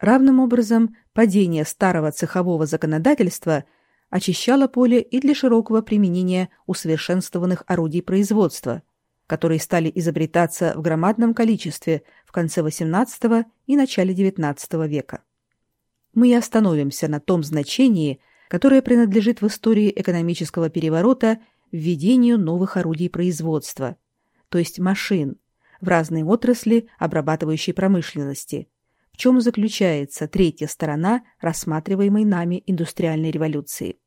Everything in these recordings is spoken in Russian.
Равным образом, падение старого цехового законодательства очищало поле и для широкого применения усовершенствованных орудий производства, которые стали изобретаться в громадном количестве в конце XVIII и начале XIX века. Мы и остановимся на том значении, которое принадлежит в истории экономического переворота введению новых орудий производства, то есть машин, в разные отрасли обрабатывающей промышленности, чем заключается третья сторона рассматриваемой нами индустриальной революции.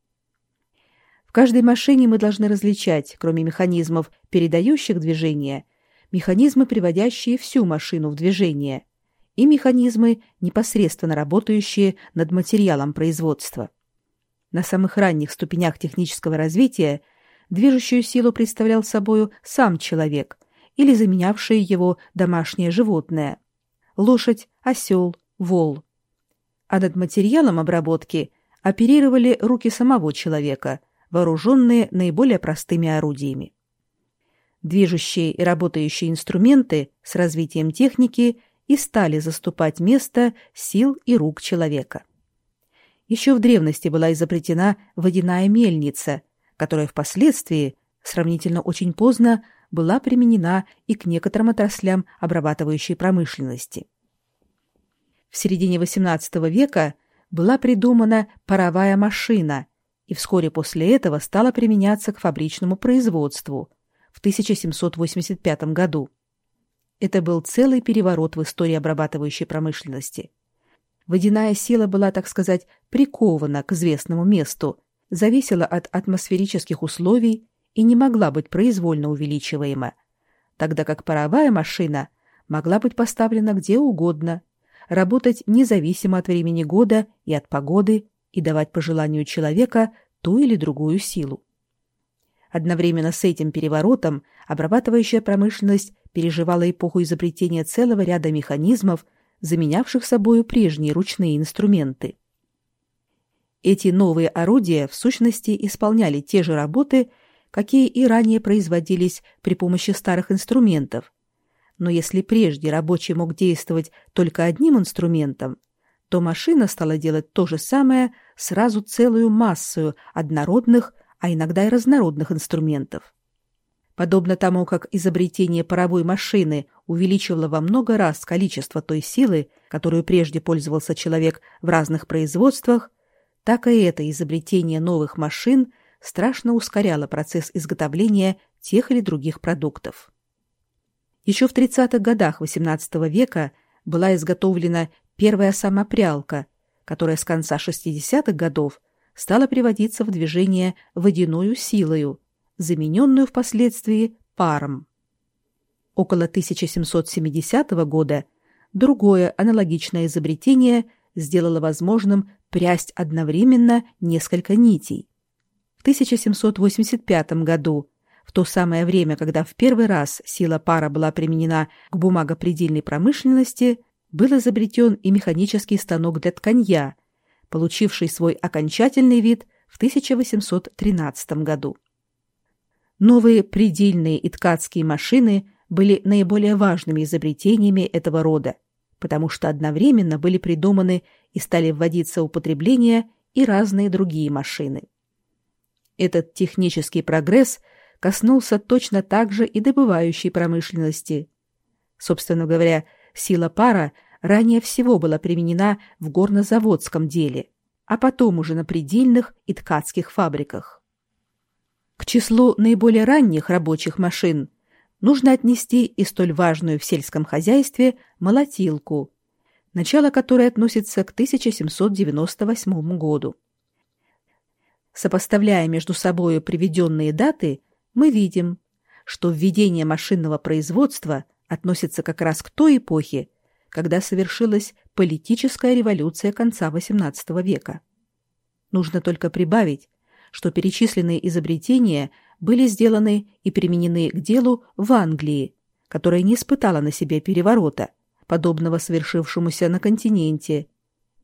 В каждой машине мы должны различать, кроме механизмов, передающих движение, механизмы, приводящие всю машину в движение, и механизмы, непосредственно работающие над материалом производства. На самых ранних ступенях технического развития движущую силу представлял собою сам человек или заменявшее его домашнее животное – лошадь, осел, вол. А над материалом обработки оперировали руки самого человека, вооруженные наиболее простыми орудиями. Движущие и работающие инструменты с развитием техники и стали заступать место сил и рук человека. Еще в древности была изобретена водяная мельница, которая впоследствии, сравнительно очень поздно, была применена и к некоторым отраслям обрабатывающей промышленности. В середине XVIII века была придумана паровая машина и вскоре после этого стала применяться к фабричному производству в 1785 году. Это был целый переворот в истории обрабатывающей промышленности. Водяная сила была, так сказать, прикована к известному месту, зависела от атмосферических условий и не могла быть произвольно увеличиваема, тогда как паровая машина могла быть поставлена где угодно, работать независимо от времени года и от погоды и давать по желанию человека ту или другую силу. Одновременно с этим переворотом обрабатывающая промышленность переживала эпоху изобретения целого ряда механизмов, заменявших собою прежние ручные инструменты. Эти новые орудия в сущности исполняли те же работы, какие и ранее производились при помощи старых инструментов. Но если прежде рабочий мог действовать только одним инструментом, то машина стала делать то же самое сразу целую массу однородных, а иногда и разнородных инструментов. Подобно тому, как изобретение паровой машины увеличивало во много раз количество той силы, которую прежде пользовался человек в разных производствах, так и это изобретение новых машин страшно ускоряло процесс изготовления тех или других продуктов. Еще в 30-х годах XVIII века была изготовлена первая самопрялка, которая с конца 60-х годов стала приводиться в движение водяную силою, замененную впоследствии паром. Около 1770 года другое аналогичное изобретение сделало возможным прясть одновременно несколько нитей. В 1785 году, в то самое время, когда в первый раз сила пара была применена к бумагопредельной промышленности, был изобретен и механический станок для тканья, получивший свой окончательный вид в 1813 году. Новые предельные и ткацкие машины были наиболее важными изобретениями этого рода, потому что одновременно были придуманы и стали вводиться в употребление и разные другие машины. Этот технический прогресс коснулся точно так же и добывающей промышленности. Собственно говоря, сила пара ранее всего была применена в горнозаводском деле, а потом уже на предельных и ткацких фабриках. К числу наиболее ранних рабочих машин нужно отнести и столь важную в сельском хозяйстве молотилку, начало которой относится к 1798 году. Сопоставляя между собой приведенные даты, мы видим, что введение машинного производства относится как раз к той эпохе, когда совершилась политическая революция конца XVIII века. Нужно только прибавить, что перечисленные изобретения были сделаны и применены к делу в Англии, которая не испытала на себе переворота, подобного совершившемуся на континенте,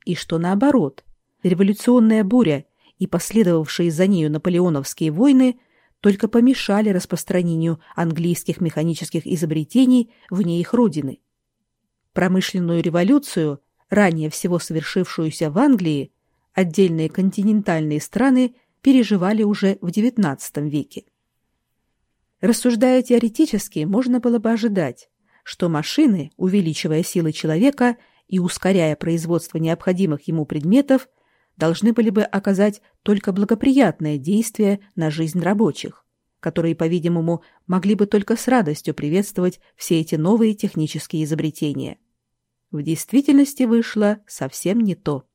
и что наоборот, революционная буря и последовавшие за нею наполеоновские войны только помешали распространению английских механических изобретений вне их родины. Промышленную революцию ранее всего совершившуюся в Англии, отдельные континентальные страны переживали уже в XIX веке. Рассуждая теоретически, можно было бы ожидать, что машины, увеличивая силы человека и ускоряя производство необходимых ему предметов, должны были бы оказать только благоприятное действие на жизнь рабочих, которые, по-видимому, могли бы только с радостью приветствовать все эти новые технические изобретения. В действительности вышло совсем не то.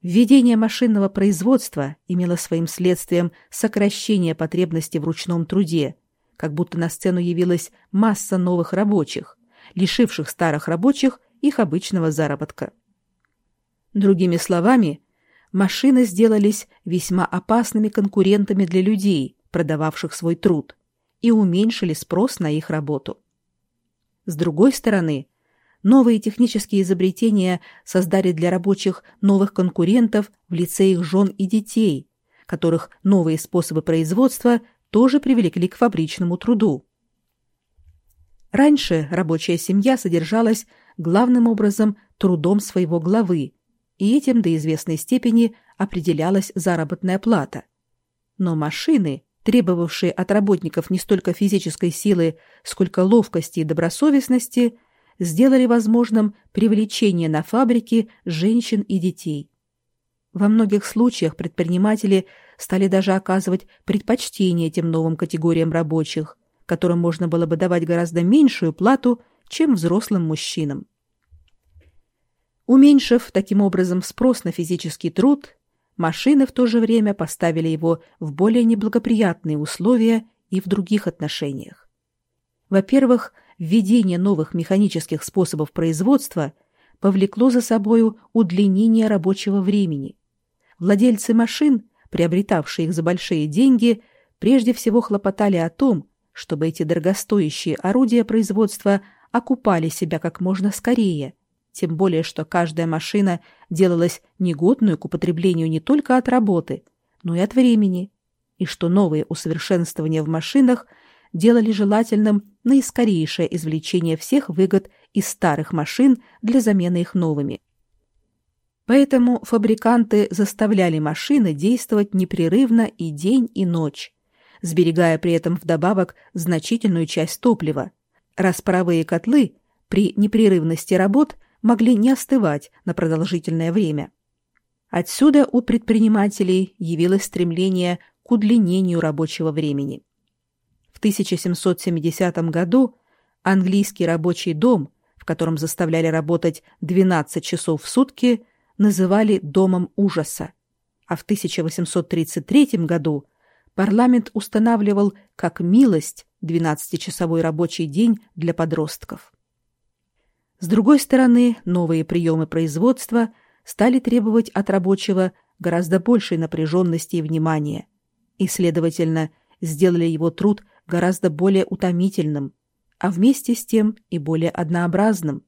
Введение машинного производства имело своим следствием сокращение потребности в ручном труде, как будто на сцену явилась масса новых рабочих, лишивших старых рабочих их обычного заработка. Другими словами, машины сделались весьма опасными конкурентами для людей, продававших свой труд, и уменьшили спрос на их работу. С другой стороны, новые технические изобретения создали для рабочих новых конкурентов в лице их жен и детей, которых новые способы производства тоже привлекли к фабричному труду. Раньше рабочая семья содержалась главным образом трудом своего главы, и этим до известной степени определялась заработная плата. Но машины, требовавшие от работников не столько физической силы, сколько ловкости и добросовестности, сделали возможным привлечение на фабрики женщин и детей. Во многих случаях предприниматели стали даже оказывать предпочтение этим новым категориям рабочих, которым можно было бы давать гораздо меньшую плату, чем взрослым мужчинам. Уменьшив таким образом спрос на физический труд, машины в то же время поставили его в более неблагоприятные условия и в других отношениях. Во-первых, введение новых механических способов производства повлекло за собою удлинение рабочего времени. Владельцы машин, приобретавшие их за большие деньги, прежде всего хлопотали о том, чтобы эти дорогостоящие орудия производства окупали себя как можно скорее, тем более что каждая машина делалась негодную к употреблению не только от работы, но и от времени, и что новые усовершенствования в машинах делали желательным наискорейшее извлечение всех выгод из старых машин для замены их новыми. Поэтому фабриканты заставляли машины действовать непрерывно и день, и ночь, сберегая при этом вдобавок значительную часть топлива, раз котлы при непрерывности работ могли не остывать на продолжительное время. Отсюда у предпринимателей явилось стремление к удлинению рабочего времени. В 1770 году английский рабочий дом, в котором заставляли работать 12 часов в сутки, называли «домом ужаса», а в 1833 году – парламент устанавливал как милость 12-часовой рабочий день для подростков. С другой стороны, новые приемы производства стали требовать от рабочего гораздо большей напряженности и внимания, и, следовательно, сделали его труд гораздо более утомительным, а вместе с тем и более однообразным,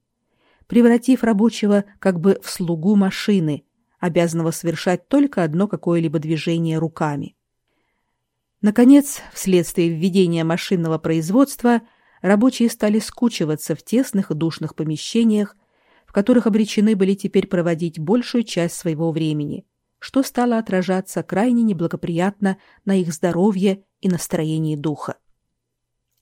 превратив рабочего как бы в слугу машины, обязанного совершать только одно какое-либо движение руками. Наконец, вследствие введения машинного производства, рабочие стали скучиваться в тесных и душных помещениях, в которых обречены были теперь проводить большую часть своего времени, что стало отражаться крайне неблагоприятно на их здоровье и настроении духа.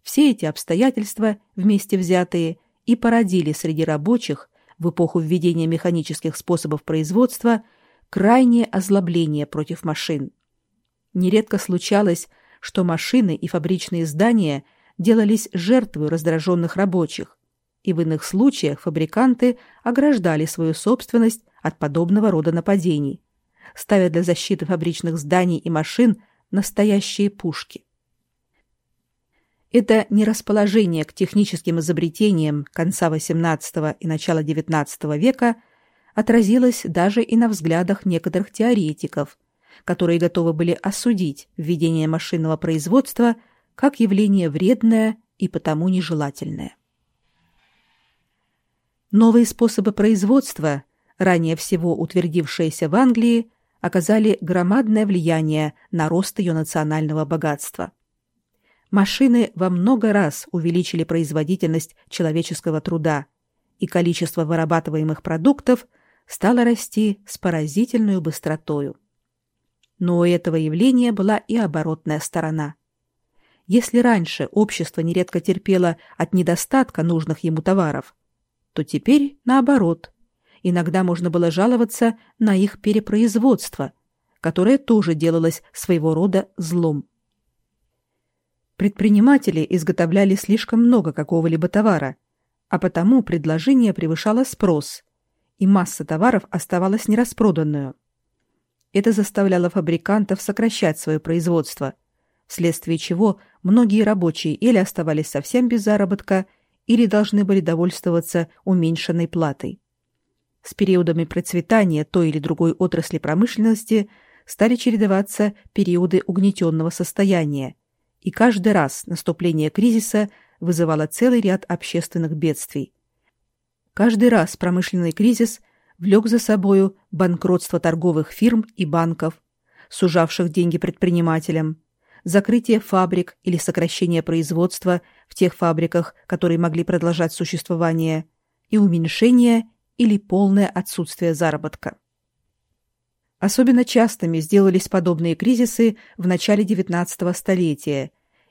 Все эти обстоятельства, вместе взятые, и породили среди рабочих в эпоху введения механических способов производства крайнее озлобление против машин – Нередко случалось, что машины и фабричные здания делались жертвой раздраженных рабочих, и в иных случаях фабриканты ограждали свою собственность от подобного рода нападений, ставя для защиты фабричных зданий и машин настоящие пушки. Это нерасположение к техническим изобретениям конца XVIII и начала XIX века отразилось даже и на взглядах некоторых теоретиков – которые готовы были осудить введение машинного производства как явление вредное и потому нежелательное. Новые способы производства, ранее всего утвердившиеся в Англии, оказали громадное влияние на рост ее национального богатства. Машины во много раз увеличили производительность человеческого труда, и количество вырабатываемых продуктов стала расти с поразительной быстротою. Но у этого явления была и оборотная сторона. Если раньше общество нередко терпело от недостатка нужных ему товаров, то теперь наоборот. Иногда можно было жаловаться на их перепроизводство, которое тоже делалось своего рода злом. Предприниматели изготовляли слишком много какого-либо товара, а потому предложение превышало спрос, и масса товаров оставалась нераспроданную. Это заставляло фабрикантов сокращать свое производство, вследствие чего многие рабочие или оставались совсем без заработка, или должны были довольствоваться уменьшенной платой. С периодами процветания той или другой отрасли промышленности стали чередоваться периоды угнетенного состояния, и каждый раз наступление кризиса вызывало целый ряд общественных бедствий. Каждый раз промышленный кризис влек за собою банкротство торговых фирм и банков, сужавших деньги предпринимателям, закрытие фабрик или сокращение производства в тех фабриках, которые могли продолжать существование, и уменьшение или полное отсутствие заработка. Особенно частыми сделались подобные кризисы в начале XIX столетия,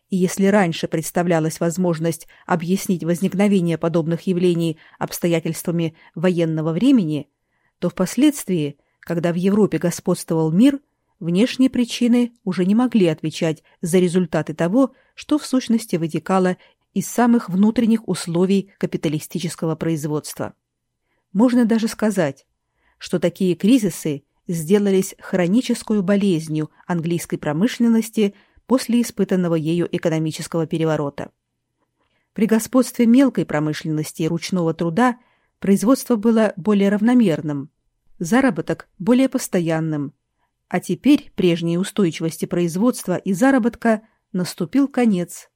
и если раньше представлялась возможность объяснить возникновение подобных явлений обстоятельствами военного времени, то впоследствии, когда в Европе господствовал мир, внешние причины уже не могли отвечать за результаты того, что в сущности вытекало из самых внутренних условий капиталистического производства. Можно даже сказать, что такие кризисы сделались хронической болезнью английской промышленности после испытанного ею экономического переворота. При господстве мелкой промышленности и ручного труда производство было более равномерным, заработок более постоянным, а теперь прежней устойчивости производства и заработка наступил конец,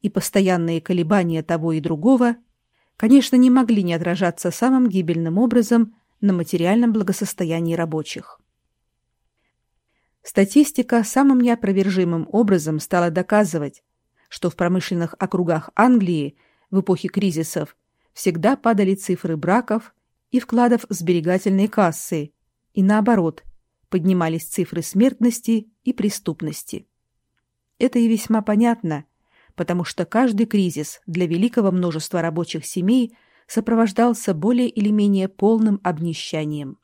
и постоянные колебания того и другого, конечно, не могли не отражаться самым гибельным образом на материальном благосостоянии рабочих. Статистика самым неопровержимым образом стала доказывать, что в промышленных округах Англии в эпохе кризисов всегда падали цифры браков и вкладов в сберегательные кассы, и наоборот, поднимались цифры смертности и преступности. Это и весьма понятно, потому что каждый кризис для великого множества рабочих семей сопровождался более или менее полным обнищанием.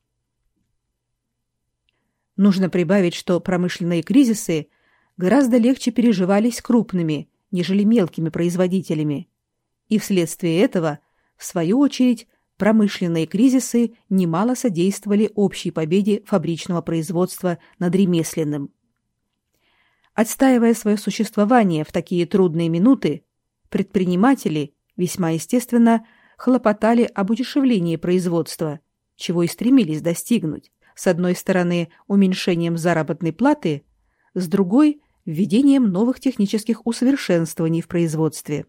Нужно прибавить, что промышленные кризисы гораздо легче переживались крупными, нежели мелкими производителями. И вследствие этого, в свою очередь, промышленные кризисы немало содействовали общей победе фабричного производства над ремесленным. Отстаивая свое существование в такие трудные минуты, предприниматели, весьма естественно, хлопотали об удешевлении производства, чего и стремились достигнуть с одной стороны уменьшением заработной платы, с другой – введением новых технических усовершенствований в производстве.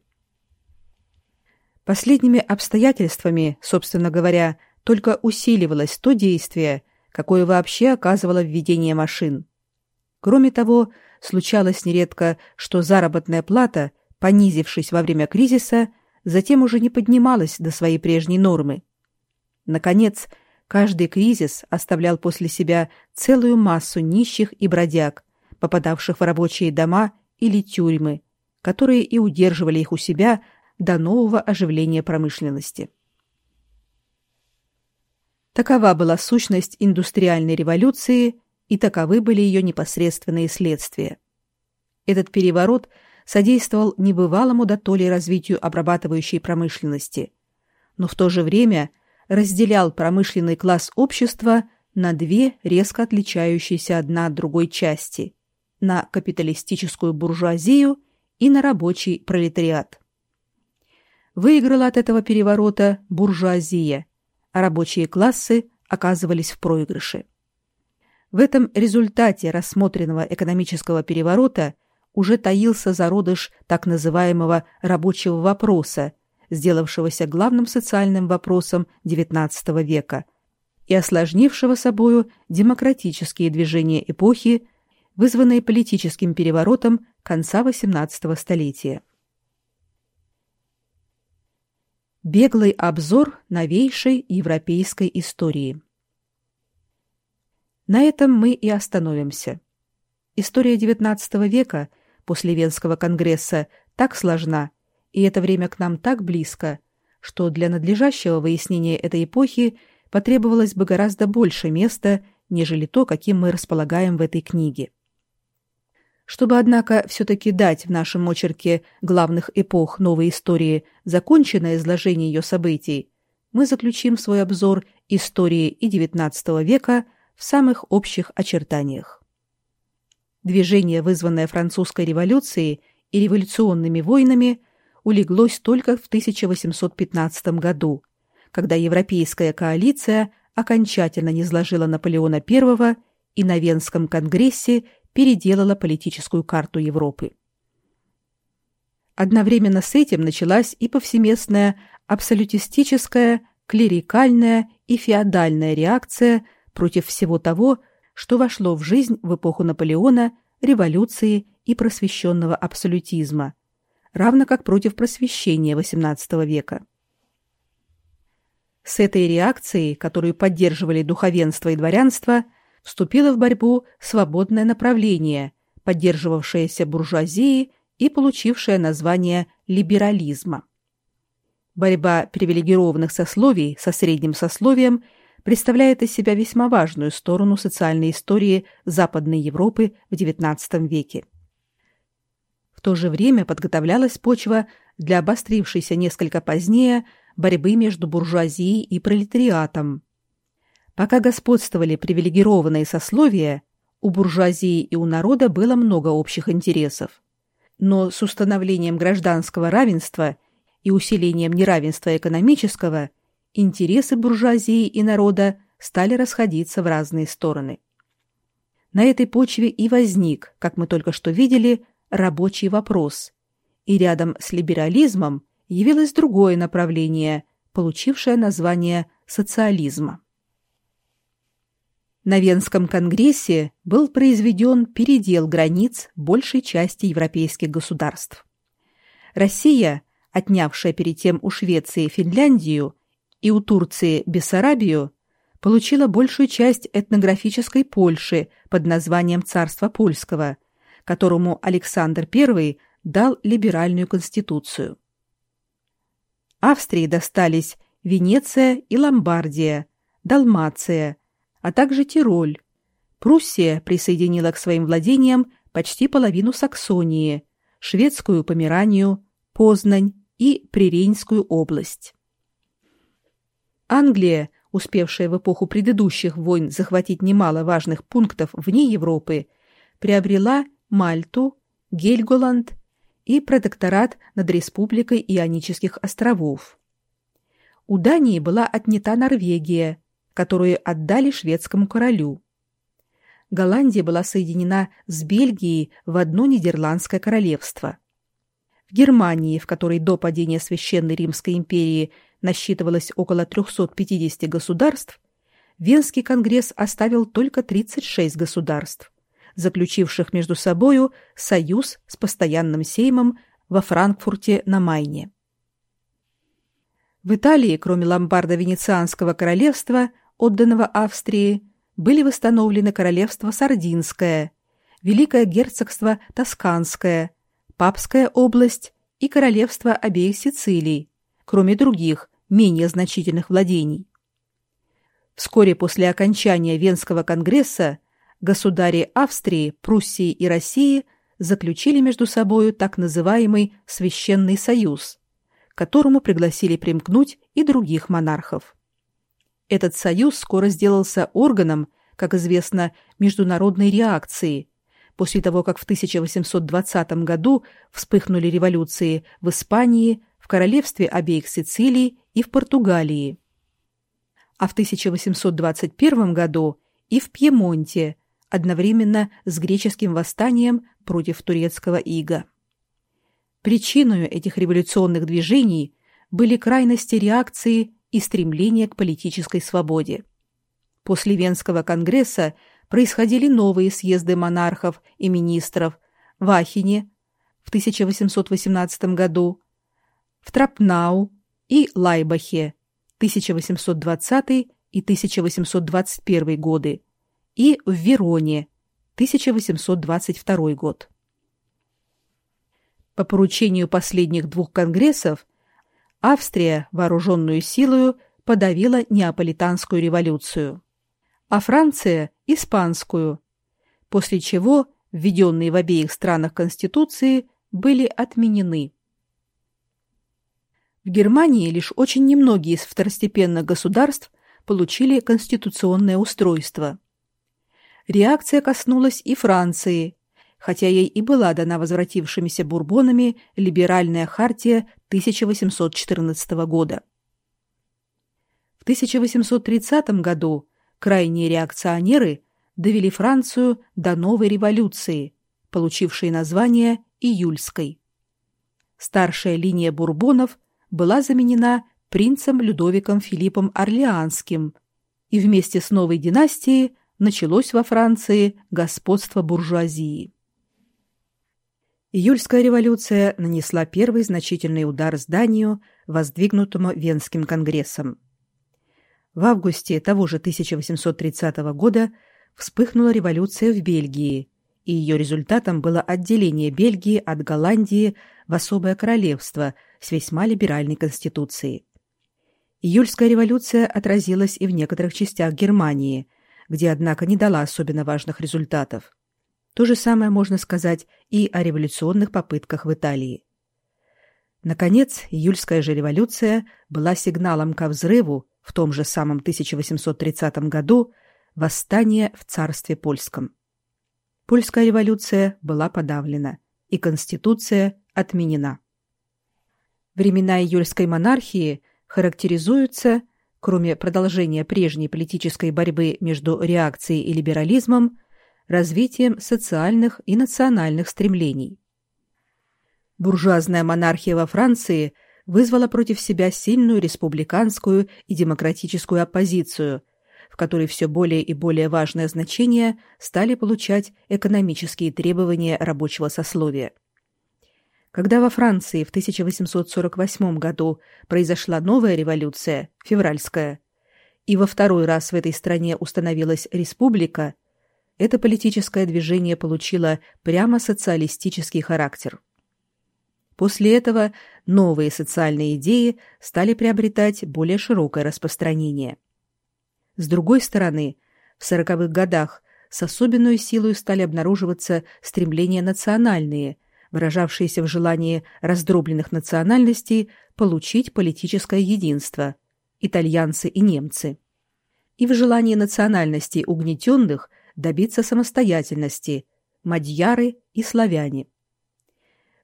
Последними обстоятельствами, собственно говоря, только усиливалось то действие, какое вообще оказывало введение машин. Кроме того, случалось нередко, что заработная плата, понизившись во время кризиса, затем уже не поднималась до своей прежней нормы. Наконец, Каждый кризис оставлял после себя целую массу нищих и бродяг, попадавших в рабочие дома или тюрьмы, которые и удерживали их у себя до нового оживления промышленности. Такова была сущность индустриальной революции, и таковы были ее непосредственные следствия. Этот переворот содействовал небывалому дотоле развитию обрабатывающей промышленности, но в то же время разделял промышленный класс общества на две резко отличающиеся одна от другой части – на капиталистическую буржуазию и на рабочий пролетариат. Выиграла от этого переворота буржуазия, а рабочие классы оказывались в проигрыше. В этом результате рассмотренного экономического переворота уже таился зародыш так называемого рабочего вопроса, сделавшегося главным социальным вопросом XIX века и осложнившего собою демократические движения эпохи, вызванные политическим переворотом конца XVIII столетия. Беглый обзор новейшей европейской истории – На этом мы и остановимся. История XIX века после Венского конгресса так сложна, и это время к нам так близко, что для надлежащего выяснения этой эпохи потребовалось бы гораздо больше места, нежели то, каким мы располагаем в этой книге. Чтобы, однако, все-таки дать в нашем очерке главных эпох новой истории законченное изложение ее событий, мы заключим свой обзор истории и XIX века в самых общих очертаниях. Движение, вызванное французской революцией и революционными войнами, улеглось только в 1815 году, когда европейская коалиция окончательно низложила Наполеона I и на Венском конгрессе переделала политическую карту Европы. Одновременно с этим началась и повсеместная абсолютистическая, клерикальная и феодальная реакция против всего того, что вошло в жизнь в эпоху Наполеона, революции и просвещенного абсолютизма, равно как против просвещения XVIII века. С этой реакцией, которую поддерживали духовенство и дворянство, вступило в борьбу свободное направление, поддерживавшееся буржуазией и получившее название либерализма. Борьба привилегированных сословий со средним сословием представляет из себя весьма важную сторону социальной истории Западной Европы в XIX веке. В то же время подготовлялась почва для обострившейся несколько позднее борьбы между буржуазией и пролетариатом. Пока господствовали привилегированные сословия, у буржуазии и у народа было много общих интересов. Но с установлением гражданского равенства и усилением неравенства экономического интересы буржуазии и народа стали расходиться в разные стороны. На этой почве и возник, как мы только что видели, рабочий вопрос. И рядом с либерализмом явилось другое направление, получившее название социализма. На Венском конгрессе был произведен передел границ большей части европейских государств. Россия, отнявшая перед тем у Швеции Финляндию и у Турции Бессарабию, получила большую часть этнографической Польши под названием Царства Польского, которому Александр I дал либеральную конституцию. Австрии достались Венеция и Ломбардия, Далмация, а также Тироль. Пруссия присоединила к своим владениям почти половину Саксонии, шведскую Померанию, Познань и Приренскую область. Англия, успевшая в эпоху предыдущих войн захватить немало важных пунктов вне Европы, приобрела Мальту, Гельголанд и протекторат над Республикой Ионических островов. У Дании была отнята Норвегия, которую отдали шведскому королю. Голландия была соединена с Бельгией в одно Нидерландское королевство. В Германии, в которой до падения Священной Римской империи насчитывалось около 350 государств, Венский конгресс оставил только 36 государств заключивших между собою союз с постоянным сеймом во Франкфурте на Майне. В Италии, кроме ломбардо-венецианского королевства, отданного Австрии, были восстановлены королевство Сардинское, Великое герцогство Тосканское, Папская область и королевство обеих Сицилий, кроме других, менее значительных владений. Вскоре после окончания Венского конгресса государи Австрии, Пруссии и России заключили между собою так называемый Священный Союз, к которому пригласили примкнуть и других монархов. Этот союз скоро сделался органом, как известно, международной реакции, после того, как в 1820 году вспыхнули революции в Испании, в королевстве обеих Сицилий и в Португалии. А в 1821 году и в Пьемонте, одновременно с греческим восстанием против турецкого ига. Причиной этих революционных движений были крайности реакции и стремление к политической свободе. После Венского конгресса происходили новые съезды монархов и министров в Ахине в 1818 году, в Трапнау и Лайбахе 1820 и 1821 годы, и в Вероне, 1822 год. По поручению последних двух конгрессов Австрия, вооруженную силою, подавила Неаполитанскую революцию, а Франция – Испанскую, после чего введенные в обеих странах конституции были отменены. В Германии лишь очень немногие из второстепенных государств получили конституционное устройство. Реакция коснулась и Франции, хотя ей и была дана возвратившимися бурбонами либеральная хартия 1814 года. В 1830 году крайние реакционеры довели Францию до новой революции, получившей название Июльской. Старшая линия бурбонов была заменена принцем Людовиком Филиппом Орлеанским, и вместе с новой династией началось во Франции господство буржуазии. Июльская революция нанесла первый значительный удар зданию, воздвигнутому Венским конгрессом. В августе того же 1830 года вспыхнула революция в Бельгии, и ее результатом было отделение Бельгии от Голландии в особое королевство с весьма либеральной конституцией. Июльская революция отразилась и в некоторых частях Германии, где, однако, не дала особенно важных результатов. То же самое можно сказать и о революционных попытках в Италии. Наконец, июльская же революция была сигналом ко взрыву в том же самом 1830 году восстания в царстве польском. Польская революция была подавлена, и конституция отменена. Времена июльской монархии характеризуются, кроме продолжения прежней политической борьбы между реакцией и либерализмом, развитием социальных и национальных стремлений. Буржуазная монархия во Франции вызвала против себя сильную республиканскую и демократическую оппозицию, в которой все более и более важное значение стали получать экономические требования рабочего сословия. Когда во Франции в 1848 году произошла новая революция, февральская, и во второй раз в этой стране установилась республика – это политическое движение получило прямо социалистический характер. После этого новые социальные идеи стали приобретать более широкое распространение. С другой стороны, в сороковых годах с особенной силой стали обнаруживаться стремления национальные, выражавшиеся в желании раздробленных национальностей получить политическое единство – итальянцы и немцы. И в желании национальностей угнетенных добиться самостоятельности – мадьяры и славяне.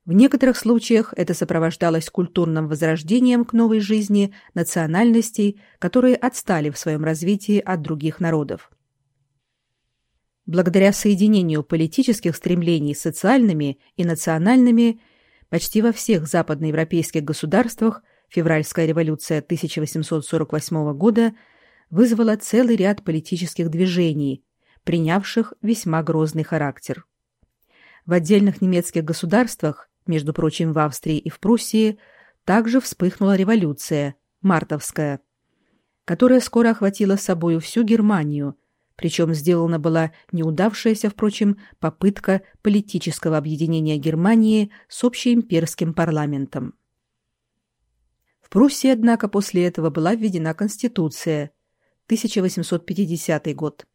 В некоторых случаях это сопровождалось культурным возрождением к новой жизни национальностей, которые отстали в своем развитии от других народов. Благодаря соединению политических стремлений с социальными и национальными, почти во всех западноевропейских государствах февральская революция 1848 года вызвала целый ряд политических движений, принявших весьма грозный характер. В отдельных немецких государствах, между прочим, в Австрии и в Пруссии, также вспыхнула революция, мартовская, которая скоро охватила собою всю Германию, причем сделана была неудавшаяся, впрочем, попытка политического объединения Германии с общеимперским парламентом. В Пруссии, однако, после этого была введена Конституция, 1850 год.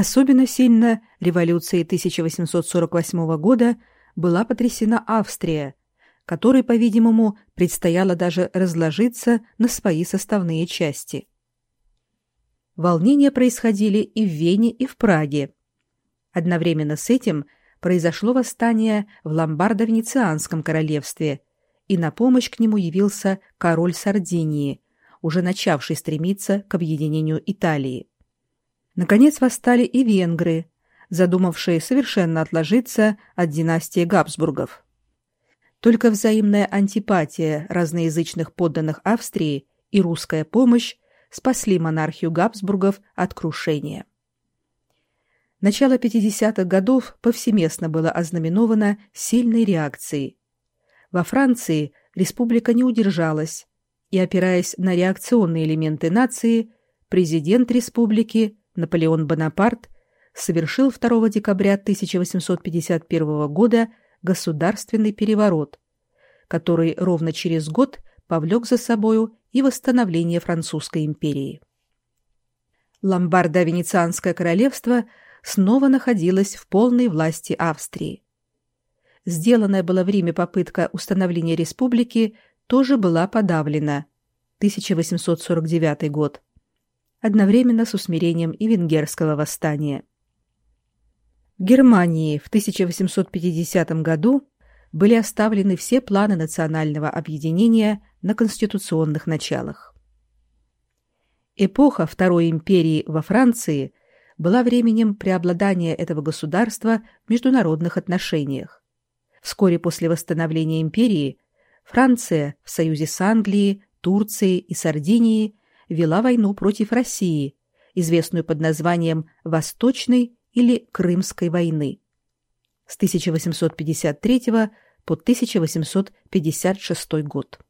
Особенно сильно революцией 1848 года была потрясена Австрия, которой, по-видимому, предстояло даже разложиться на свои составные части. Волнения происходили и в Вене, и в Праге. Одновременно с этим произошло восстание в Ломбардо-Венецианском королевстве, и на помощь к нему явился король Сардинии, уже начавший стремиться к объединению Италии. Наконец восстали и венгры, задумавшие совершенно отложиться от династии Габсбургов. Только взаимная антипатия разноязычных подданных Австрии и русская помощь спасли монархию Габсбургов от крушения. Начало 50-х годов повсеместно было ознаменовано сильной реакцией. Во Франции республика не удержалась, и, опираясь на реакционные элементы нации, президент республики Наполеон Бонапарт совершил 2 декабря 1851 года государственный переворот, который ровно через год повлек за собою и восстановление французской империи. Ломбардо-Венецианское королевство снова находилось в полной власти Австрии. Сделанная была в Риме попытка установления республики тоже была подавлена. 1849 год. Одновременно с усмирением и венгерского восстания. В Германии в 1850 году были оставлены все планы национального объединения на конституционных началах. Эпоха Второй империи во Франции была временем преобладания этого государства в международных отношениях. Вскоре после восстановления империи Франция в союзе с Англией, Турцией и Сардинией вела войну против России, известную под названием Восточной или Крымской войны с 1853 по 1856 год.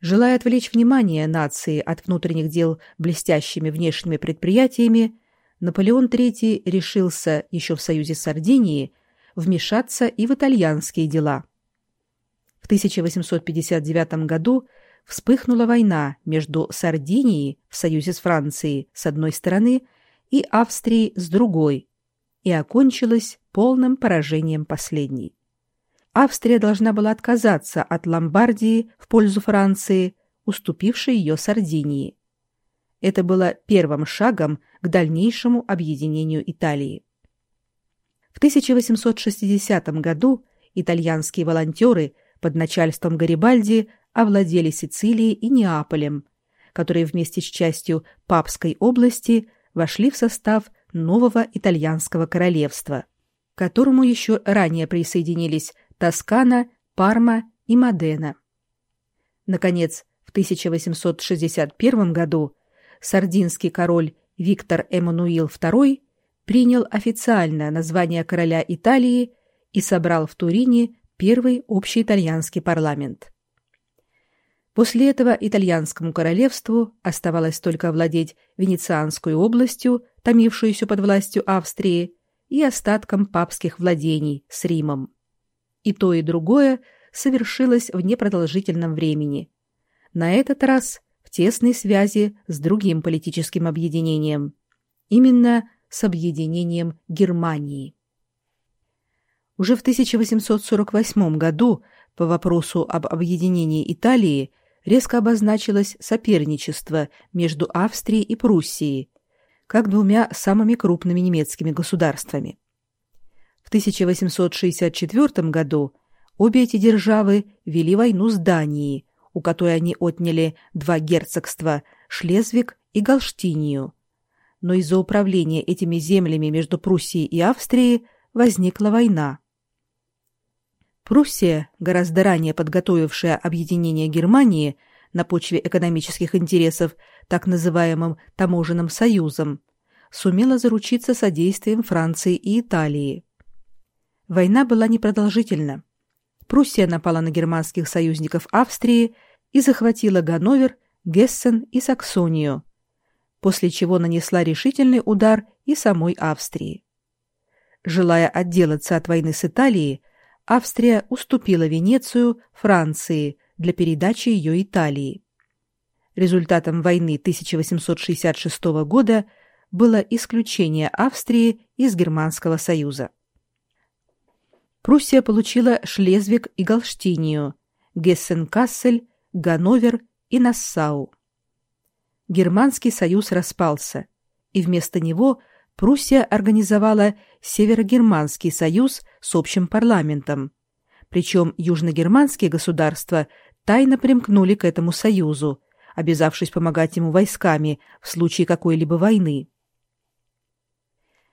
Желая отвлечь внимание нации от внутренних дел блестящими внешними предприятиями, Наполеон III решился еще в союзе с Сардинией вмешаться и в итальянские дела. В 1859 году вспыхнула война между Сардинией в союзе с Францией с одной стороны и Австрией с другой, и окончилась полным поражением последней. Австрия должна была отказаться от Ломбардии в пользу Франции, уступившей ее Сардинии. Это было первым шагом к дальнейшему объединению Италии. В 1860 году итальянские волонтеры под начальством Гарибальди овладели Сицилией и Неаполем, которые вместе с частью Папской области вошли в состав нового итальянского королевства, к которому еще ранее присоединились Тоскана, Парма и Модена. Наконец, в 1861 году сардинский король Виктор Эммануил II принял официальное название короля Италии и собрал в Турине первый общий итальянский парламент. После этого итальянскому королевству оставалось только владеть Венецианской областью, томившуюся под властью Австрии, и остатком папских владений с Римом. И то, и другое совершилось в непродолжительном времени. На этот раз в тесной связи с другим политическим объединением. Именно с объединением Германии. Уже в 1848 году по вопросу об объединении Италии резко обозначилось соперничество между Австрией и Пруссией, как двумя самыми крупными немецкими государствами. В 1864 году обе эти державы вели войну с Данией, у которой они отняли два герцогства Шлезвиг и Галштинию. Но из-за управления этими землями между Пруссией и Австрией возникла война. Пруссия, гораздо ранее подготовившая объединение Германии на почве экономических интересов так называемым таможенным союзом, сумела заручиться содействием Франции и Италии. Война была непродолжительна. Пруссия напала на германских союзников Австрии и захватила Ганновер, Гессен и Саксонию, после чего нанесла решительный удар и самой Австрии. Желая отделаться от войны с Италией, Австрия уступила Венецию Франции для передачи ее Италии. Результатом войны 1866 года было исключение Австрии из Германского союза. Пруссия получила Шлезвиг и Галштинию, Гессен-Кассель, Ганновер и Нассау. Германский союз распался, и вместо него – Пруссия организовала Северогерманский союз с общим парламентом. Причем южногерманские государства тайно примкнули к этому союзу, обязавшись помогать ему войсками в случае какой-либо войны.